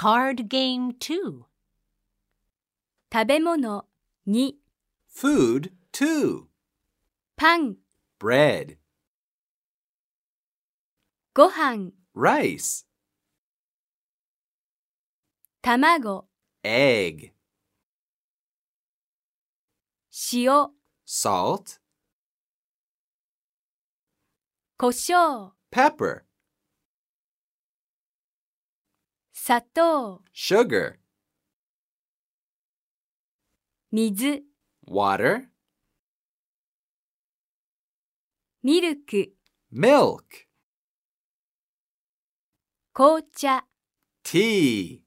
card game too. 食べ物2 Food, two. パン Bread, ご飯 rice, 卵 egg, 塩 salt, 胡椒 pepper, 砂糖 sugar, 水 water, ミルク milk, 紅茶 tea.